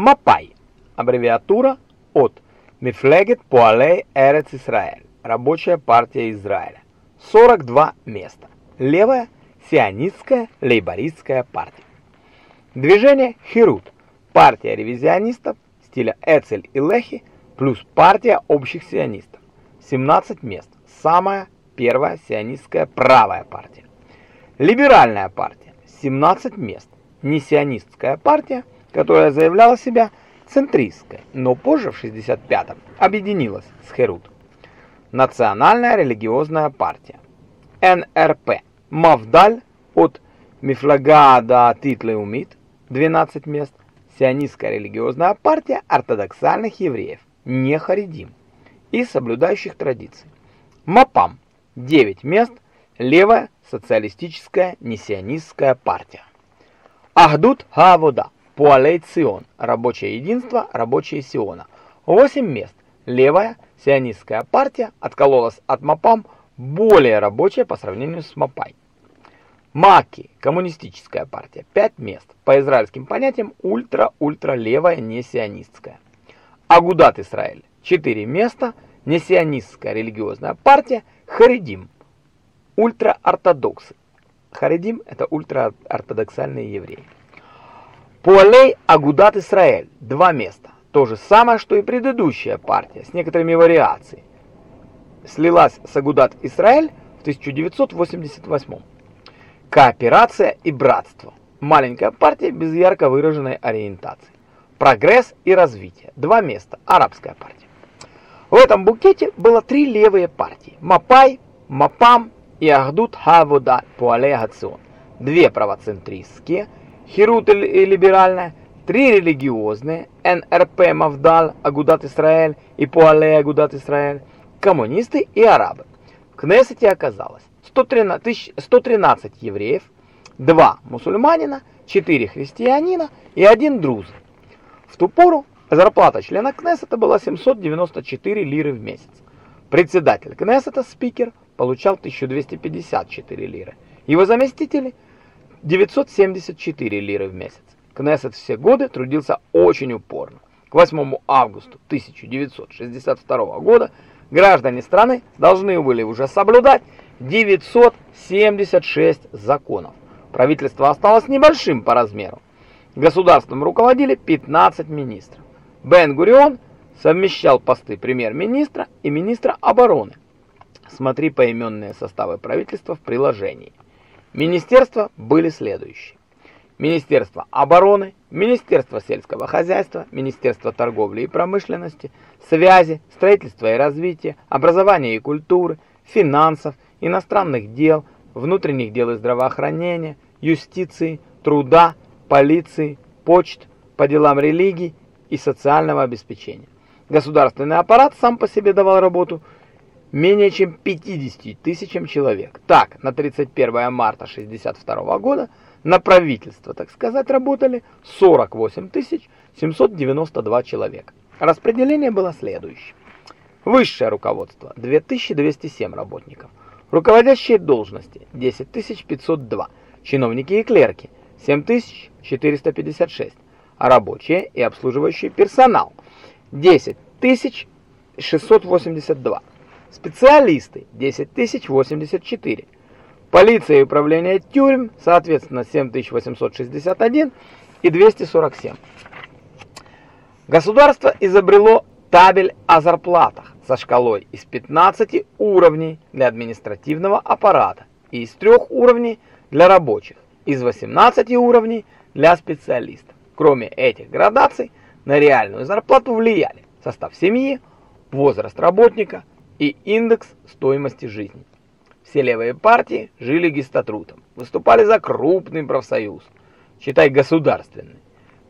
МАПАЙ – аббревиатура от Мифлегет Пуалей Эрец Исраэль, рабочая партия Израиля. 42 места. Левая сионистская лейбористская партия. Движение Хирут, партия ревизионистов стиля Эцель и Лехи, плюс партия общих сионистов. 17 мест. Самая первая сионистская правая партия. Либеральная партия. 17 мест. Не сионистская партия, которая заявляла себя центристской, но позже в 65-м объединилась с Херут. Национальная религиозная партия. НРП. Мавдаль от Мифлагада Титлеумит 12 мест. Сионистская религиозная партия ортодоксальных евреев, не харидим, и соблюдающих традиции. МАПАМ 9 мест. Левая социалистическая несионистская партия. Ахдут Хавода Пуалей Цион, рабочее единство, рабочие Сиона. 8 мест. Левая сионистская партия откололась от МАПАМ, более рабочая по сравнению с МАПАЙ. Маки, коммунистическая партия, 5 мест. По израильским понятиям ультра-ультра-левая, не сионистская. Агудат Израиль, 4 места. Не сионистская религиозная партия. Харидим, ультра-ортодоксы. Харидим – это ультра-ортодоксальные евреи. Пуалей Агудат Исраэль – два места. То же самое, что и предыдущая партия, с некоторыми вариациями. Слилась с Агудат Исраэль в 1988 Кооперация и братство. Маленькая партия без ярко выраженной ориентации. Прогресс и развитие. Два места. Арабская партия. В этом букете было три левые партии. Мапай, Мапам и Ахдут Хавода Пуалей Гацион. Две правоцентристские – Хирут и либеральная, три религиозные, НРП Мавдал, Агудат Исраэль и Пуале Агудат Исраэль, коммунисты и арабы. В Кнессете оказалось 113, 113 евреев, 2 мусульманина, 4 христианина и 1 друз. В ту пору зарплата члена Кнессета была 794 лиры в месяц. Председатель Кнессета, спикер, получал 1254 лиры. Его заместители – 974 лиры в месяц. Кнессет все годы трудился очень упорно. К 8 августа 1962 года граждане страны должны были уже соблюдать 976 законов. Правительство осталось небольшим по размеру. Государством руководили 15 министров. Бен-Гурион совмещал посты премьер-министра и министра обороны. Смотри поименные составы правительства в приложении. Министерства были следующие. Министерство обороны, Министерство сельского хозяйства, Министерство торговли и промышленности, связи, строительства и развития, образования и культуры, финансов, иностранных дел, внутренних дел и здравоохранения, юстиции, труда, полиции, почт, по делам религии и социального обеспечения. Государственный аппарат сам по себе давал работу менее чем 50 тысячам человек. Так, на 31 марта 62 года на правительство, так сказать, работали 48 792 человека. Распределение было следующее. Высшее руководство – 2207 работников. Руководящие должности – 10502. Чиновники и клерки – 7456. А рабочие и обслуживающий персонал – 10682. Специалисты 10084. Полиция и управление тюрьм, соответственно, 7861 и 247. Государство изобрело табель о зарплатах со шкалой из 15 уровней для административного аппарата и из 3 уровней для рабочих, из 18 уровней для специалистов. Кроме этих градаций, на реальную зарплату влияли состав семьи, возраст работника, и индекс стоимости жизни. Все левые партии жили гистотрутом, выступали за крупный профсоюз, считай государственный,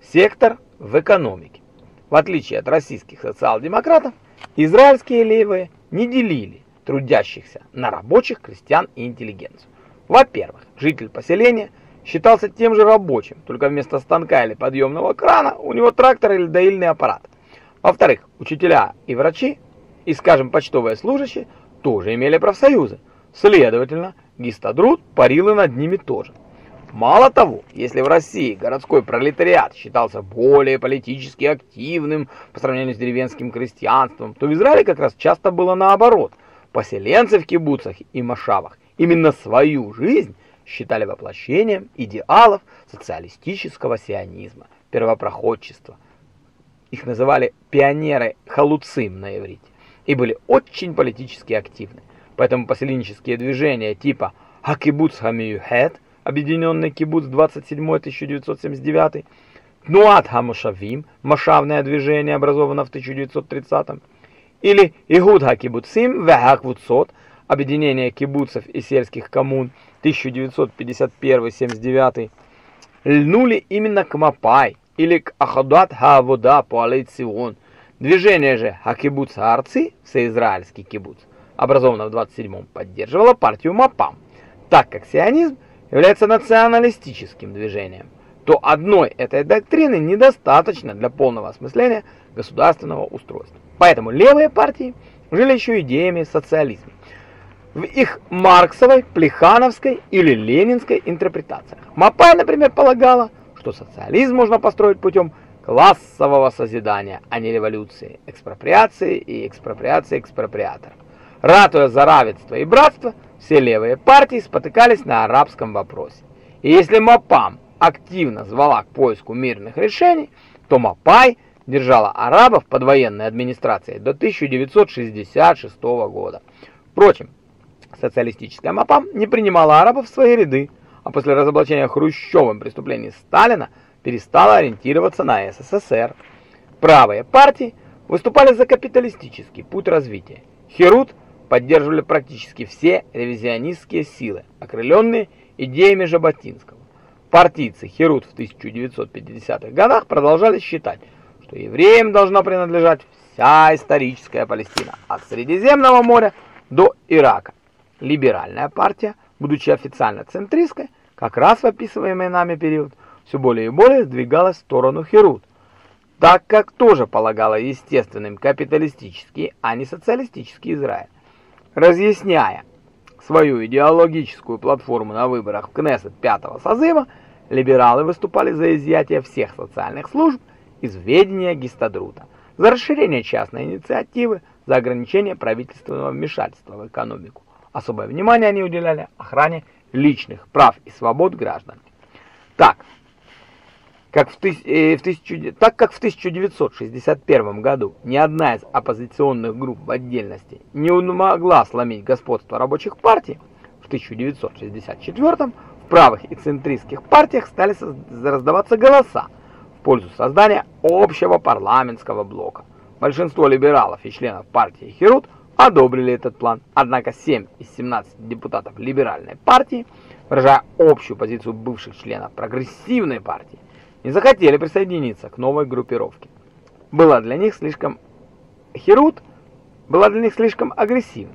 сектор в экономике. В отличие от российских социал-демократов, израильские левые не делили трудящихся на рабочих, крестьян и интеллигенцию. Во-первых, житель поселения считался тем же рабочим, только вместо станка или подъемного крана у него трактор или доильный аппарат. Во-вторых, учителя и врачи и, скажем, почтовые служащие тоже имели профсоюзы. Следовательно, гистадрут парил и над ними тоже. Мало того, если в России городской пролетариат считался более политически активным по сравнению с деревенским крестьянством, то в Израиле как раз часто было наоборот. Поселенцы в кибуцах и машавах именно свою жизнь считали воплощением идеалов социалистического сионизма, первопроходчества. Их называли пионеры халуцим на иврите и были очень политически активны. Поэтому поселенческие движения типа «Хакибуц Хамиюхет» объединенный кибуц 27-1979, Тнуат Хамушавим, машавное движение, образовано в 1930-м, или Игуд Хакибуцим Вехаквуцот, объединение кибуцев и сельских коммун 1951-79, льнули именно к Мапай или к Ахадат Хаавода Пуалей Цион. Движение же Хакибуц Арци, всеизраильский кибуц, образованное в 27-м, поддерживало партию Мапам, так как сионизм является националистическим движением, то одной этой доктрины недостаточно для полного осмысления государственного устройства. Поэтому левые партии жили еще идеями социализма в их марксовой, плехановской или ленинской интерпретациях. Мапай, например, полагала, что социализм можно построить путем классового созидания, а не революции, экспроприации и экспроприации экспроприаторов. Ратуя за равенство и братство, все левые партии спотыкались на арабском вопросе. И если МАПАМ активно звала к поиску мирных решений, то МАПАЙ держала арабов под военной администрацией до 1966 года. Впрочем, социалистическая МАПАМ не принимала арабов в свои ряды, а после разоблачения Хрущевым преступлений Сталина перестала ориентироваться на СССР. Правые партии выступали за капиталистический путь развития. Херут поддерживали практически все ревизионистские силы, окрыленные идеями Жаботинского. Партийцы Херут в 1950-х годах продолжали считать, что евреям должна принадлежать вся историческая Палестина, от Средиземного моря до Ирака. Либеральная партия, будучи официально центристской, как раз в описываемый нами период, все более и более сдвигалась в сторону Херут, так как тоже полагала естественным капиталистический, а не социалистический Израиль. Разъясняя свою идеологическую платформу на выборах в Кнессет пятого созыва, либералы выступали за изъятие всех социальных служб из ведения Гистадрута, за расширение частной инициативы, за ограничение правительственного вмешательства в экономику. Особое внимание они уделяли охране личных прав и свобод граждан. Так, как в, э, в тысячу, так как в 1961 году ни одна из оппозиционных групп в отдельности не могла сломить господство рабочих партий, в 1964 в правых и центристских партиях стали раздаваться голоса в пользу создания общего парламентского блока. Большинство либералов и членов партии Херут одобрили этот план, однако 7 из 17 депутатов либеральной партии, выражая общую позицию бывших членов прогрессивной партии, не захотели присоединиться к новой группировке. Была для них слишком Херут была для них слишком агрессивна,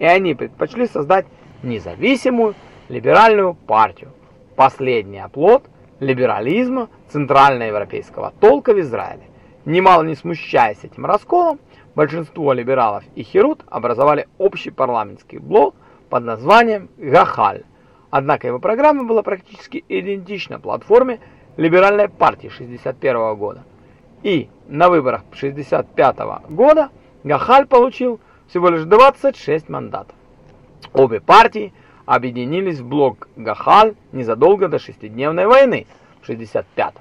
и они предпочли создать независимую либеральную партию. Последний оплот либерализма центральноевропейского толка в Израиле. Немало не смущаясь этим расколом, большинство либералов и Херут образовали общий парламентский блок под названием Гахаль. Однако его программа была практически идентична платформе либеральной партии 61 года. И на выборах 65 года Гахаль получил всего лишь 26 мандатов. Обе партии объединились в блок Гахаль незадолго до шестидневной войны в 65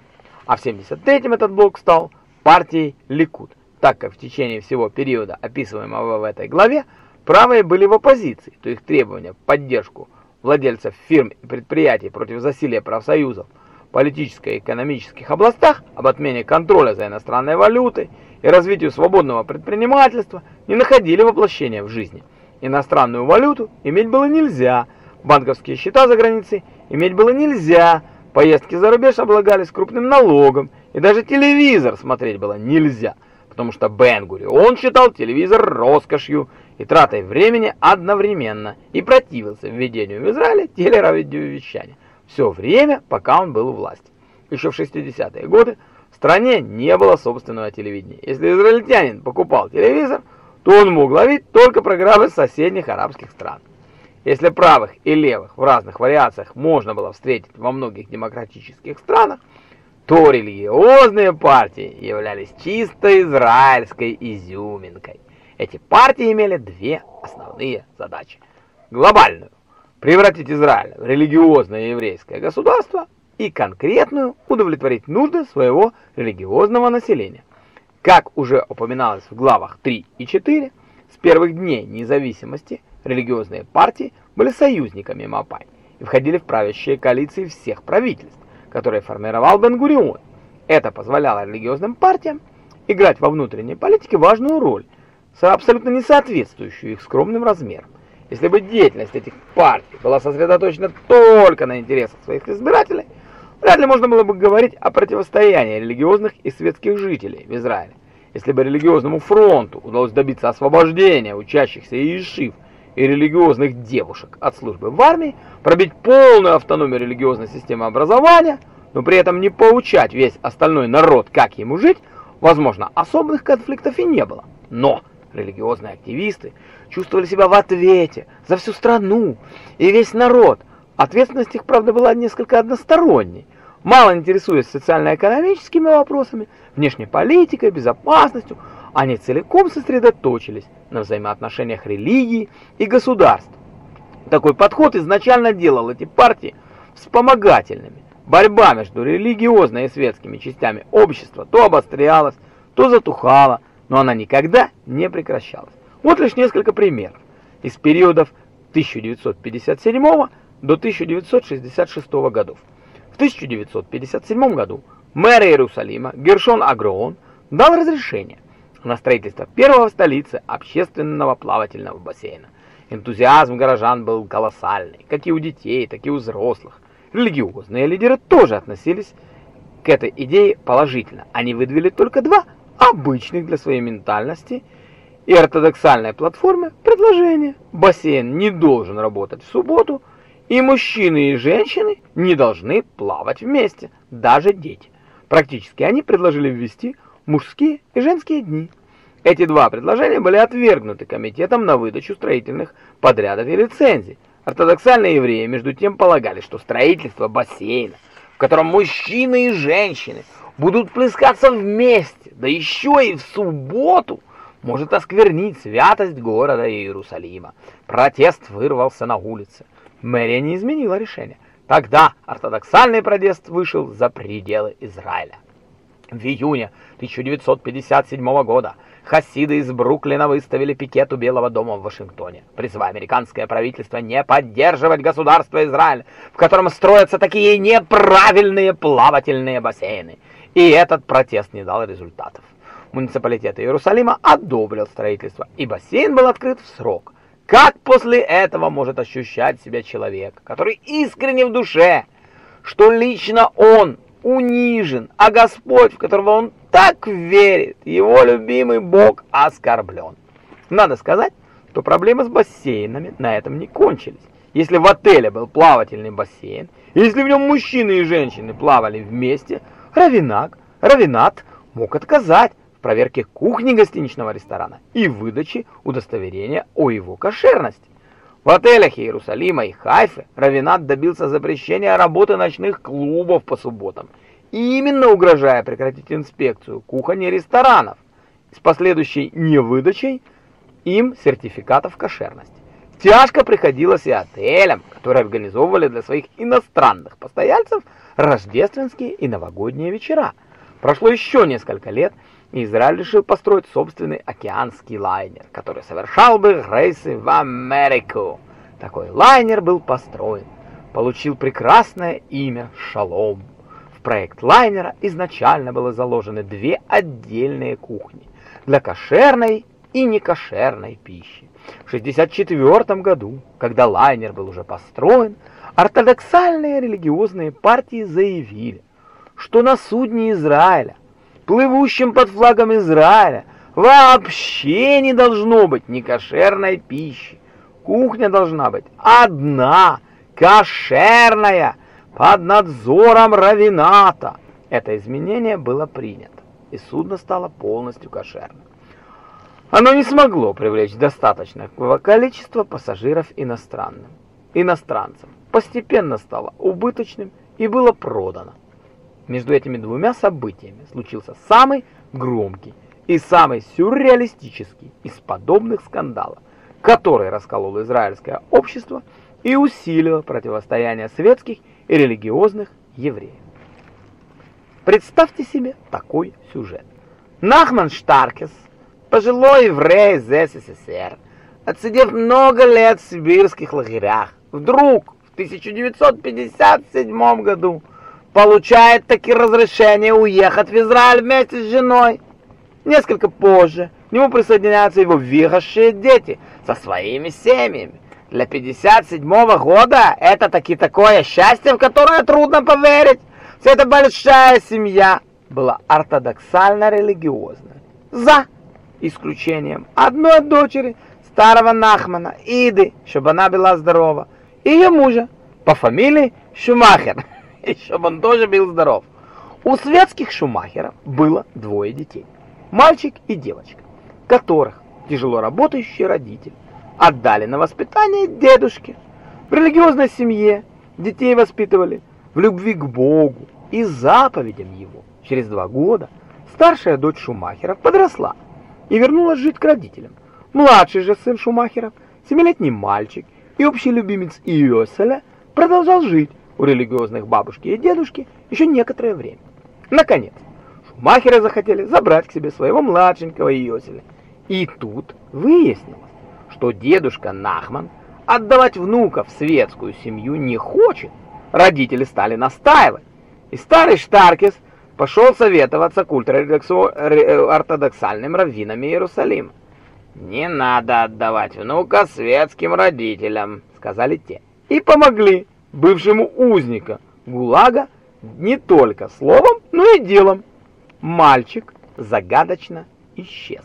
а в 73-м этот блок стал партией Ликуд, так как в течение всего периода, описываемого в этой главе, правые были в оппозиции, то их требования в поддержку владельцев фирм и предприятий против засилия профсоюзов – политической и экономических областях, об отмене контроля за иностранной валютой и развитию свободного предпринимательства не находили воплощения в жизни. Иностранную валюту иметь было нельзя, банковские счета за границей иметь было нельзя, поездки за рубеж облагались крупным налогом, и даже телевизор смотреть было нельзя, потому что Бен-Гурион считал телевизор роскошью и тратой времени одновременно и противился введению в Израиле телерадиовещания все время, пока он был у власти. Еще в 60-е годы в стране не было собственного телевидения. Если израильтянин покупал телевизор, то он мог ловить только программы соседних арабских стран. Если правых и левых в разных вариациях можно было встретить во многих демократических странах, то религиозные партии являлись чисто израильской изюминкой. Эти партии имели две основные задачи. Глобальную – превратить Израиль в религиозное еврейское государство и конкретную – удовлетворить нужды своего религиозного населения. Как уже упоминалось в главах 3 и 4, с первых дней независимости религиозные партии были союзниками Мапай и входили в правящие коалиции всех правительств, которые формировал Бен-Гурион. Это позволяло религиозным партиям играть во внутренней политике важную роль, абсолютно не соответствующую их скромным размерам. Если бы деятельность этих партий была сосредоточена только на интересах своих избирателей, вряд ли можно было бы говорить о противостоянии религиозных и светских жителей в Израиле. Если бы религиозному фронту удалось добиться освобождения учащихся Иешив и религиозных девушек от службы в армии, пробить полную автономию религиозной системы образования, но при этом не поучать весь остальной народ, как ему жить, возможно, особых конфликтов и не было. Но религиозные активисты чувствовали себя в ответе за всю страну и весь народ. Ответственность их, правда, была несколько односторонней. Мало интересуясь социально-экономическими вопросами, внешней политикой, безопасностью, они целиком сосредоточились на взаимоотношениях религии и государств. Такой подход изначально делал эти партии вспомогательными. Борьба между религиозной и светскими частями общества то обострялась, то затухала, но она никогда не прекращалась. Вот лишь несколько примеров из периодов 1957 до 1966 годов. В 1957 году мэр Иерусалима Гершон Агроон дал разрешение на строительство первого в столице общественного плавательного бассейна. Энтузиазм горожан был колоссальный, как и у детей, так и у взрослых. Религиозные лидеры тоже относились к этой идее положительно. Они выдвинули только два обычных для своей ментальности и ортодоксальной платформы предложения. Бассейн не должен работать в субботу, и мужчины и женщины не должны плавать вместе, даже дети. Практически они предложили ввести мужские и женские дни. Эти два предложения были отвергнуты комитетом на выдачу строительных подрядов и лицензий. Ортодоксальные евреи, между тем, полагали, что строительство бассейна, в котором мужчины и женщины будут плескаться вместе, да еще и в субботу, может осквернить святость города Иерусалима. Протест вырвался на улице. Мэрия не изменила решение. Тогда ортодоксальный протест вышел за пределы Израиля. В июне 1957 года хасиды из Бруклина выставили пикет у Белого дома в Вашингтоне, призывая американское правительство не поддерживать государство Израиль, в котором строятся такие неправильные плавательные бассейны. И этот протест не дал результатов. Муниципалитет Иерусалима одобрил строительство, и бассейн был открыт в срок – как после этого может ощущать себя человек, который искренне в душе, что лично он унижен, а Господь, в которого он так верит, его любимый Бог оскорблен? Надо сказать, что проблемы с бассейнами на этом не кончились. Если в отеле был плавательный бассейн, если в нем мужчины и женщины плавали вместе, Равинак, Равинат мог отказать, проверке кухни гостиничного ресторана и выдаче удостоверения о его кошерности. В отелях Иерусалима и Хайфы Равинат добился запрещения работы ночных клубов по субботам, именно угрожая прекратить инспекцию кухонь и ресторанов с последующей невыдачей им сертификатов кошерности. Тяжко приходилось и отелям, которые организовывали для своих иностранных постояльцев рождественские и новогодние вечера. Прошло еще несколько лет, Израиль решил построить собственный океанский лайнер, который совершал бы рейсы в Америку. Такой лайнер был построен, получил прекрасное имя «Шалом». В проект лайнера изначально было заложены две отдельные кухни для кошерной и некошерной пищи. В 1964 году, когда лайнер был уже построен, ортодоксальные религиозные партии заявили, что на судне Израиля плывущим под флагом Израиля, вообще не должно быть некошерной пищи. Кухня должна быть одна, кошерная, под надзором равината. Это изменение было принято, и судно стало полностью кошерным. Оно не смогло привлечь достаточного количества пассажиров иностранным. иностранцев. Постепенно стало убыточным и было продано. Между этими двумя событиями случился самый громкий и самый сюрреалистический из подобных скандалов, который расколол израильское общество и усилил противостояние светских и религиозных евреев. Представьте себе такой сюжет. Нахман Штаркес, пожилой еврей из СССР, отсидев много лет в сибирских лагерях, вдруг в 1957 году получает таки разрешение уехать в Израиль вместе с женой. Несколько позже к нему присоединяются его выросшие дети со своими семьями. Для 57 -го года это таки такое счастье, в которое трудно поверить. Вся эта большая семья была ортодоксально-религиозная. За исключением одной дочери старого Нахмана, Иды, чтобы она была здорова, и ее мужа по фамилии Шумахер, и чтобы он тоже был здоров. У светских Шумахеров было двое детей, мальчик и девочка, которых тяжело работающие родители отдали на воспитание дедушке. В религиозной семье детей воспитывали в любви к Богу и заповедям Его. Через два года старшая дочь Шумахеров подросла и вернулась жить к родителям. Младший же сын Шумахеров, семилетний мальчик и общий любимец Иоселя, продолжал жить у религиозных бабушки и дедушки еще некоторое время. Наконец, Шумахеры захотели забрать к себе своего младшенького Иоселя. И тут выяснилось, что дедушка Нахман отдавать внука в светскую семью не хочет. Родители стали настаивать, и старый Штаркис пошел советоваться к ультраортодоксальным раввинам Иерусалима. «Не надо отдавать внука светским родителям», — сказали те. И помогли бывшему узника ГУЛАГа не только словом, но и делом. Мальчик загадочно исчез.